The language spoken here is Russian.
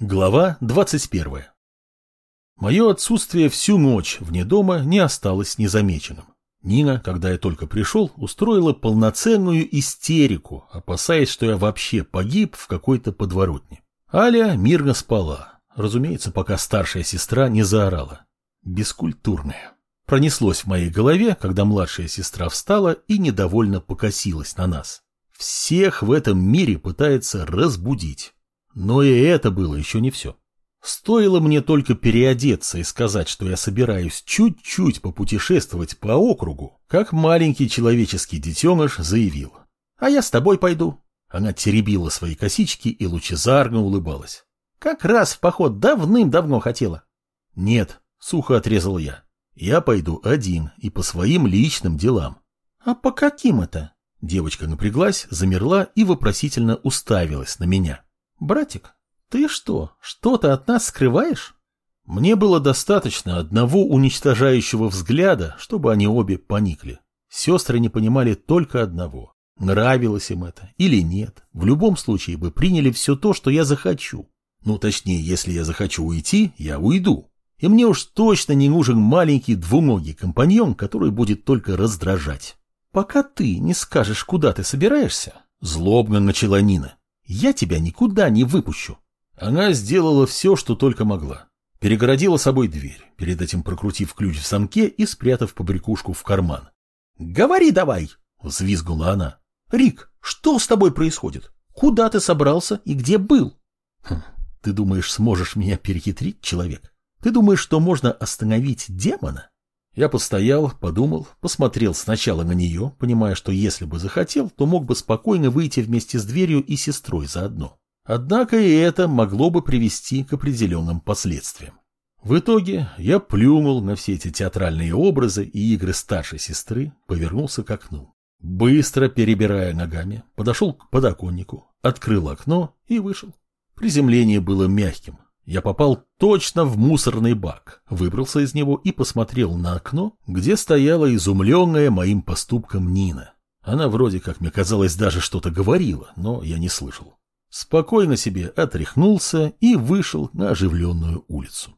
Глава 21. Мое отсутствие всю ночь вне дома не осталось незамеченным. Нина, когда я только пришел, устроила полноценную истерику, опасаясь, что я вообще погиб в какой-то подворотне. Аля мирно спала, разумеется, пока старшая сестра не заорала. Бескультурная. Пронеслось в моей голове, когда младшая сестра встала и недовольно покосилась на нас. Всех в этом мире пытается разбудить. Но и это было еще не все. Стоило мне только переодеться и сказать, что я собираюсь чуть-чуть попутешествовать по округу, как маленький человеческий детеныш заявил. «А я с тобой пойду». Она теребила свои косички и лучезарно улыбалась. «Как раз в поход давным-давно хотела». «Нет», — сухо отрезал я. «Я пойду один и по своим личным делам». «А по каким это?» Девочка напряглась, замерла и вопросительно уставилась на меня. «Братик, ты что, что-то от нас скрываешь?» Мне было достаточно одного уничтожающего взгляда, чтобы они обе поникли. Сестры не понимали только одного. Нравилось им это или нет. В любом случае бы приняли все то, что я захочу. Ну, точнее, если я захочу уйти, я уйду. И мне уж точно не нужен маленький двуногий компаньон, который будет только раздражать. Пока ты не скажешь, куда ты собираешься, злобно начала Нина. Я тебя никуда не выпущу. Она сделала все, что только могла. Перегородила собой дверь, перед этим прокрутив ключ в замке и спрятав побрякушку в карман. «Говори давай!» — взвизгнула она. «Рик, что с тобой происходит? Куда ты собрался и где был?» хм, «Ты думаешь, сможешь меня перехитрить, человек? Ты думаешь, что можно остановить демона?» Я постоял, подумал, посмотрел сначала на нее, понимая, что если бы захотел, то мог бы спокойно выйти вместе с дверью и сестрой заодно. Однако и это могло бы привести к определенным последствиям. В итоге я плюнул на все эти театральные образы и игры старшей сестры, повернулся к окну. Быстро перебирая ногами, подошел к подоконнику, открыл окно и вышел. Приземление было мягким, я попал точно в мусорный бак, выбрался из него и посмотрел на окно, где стояла изумленная моим поступком Нина. Она вроде как мне казалось даже что-то говорила, но я не слышал. Спокойно себе отряхнулся и вышел на оживленную улицу.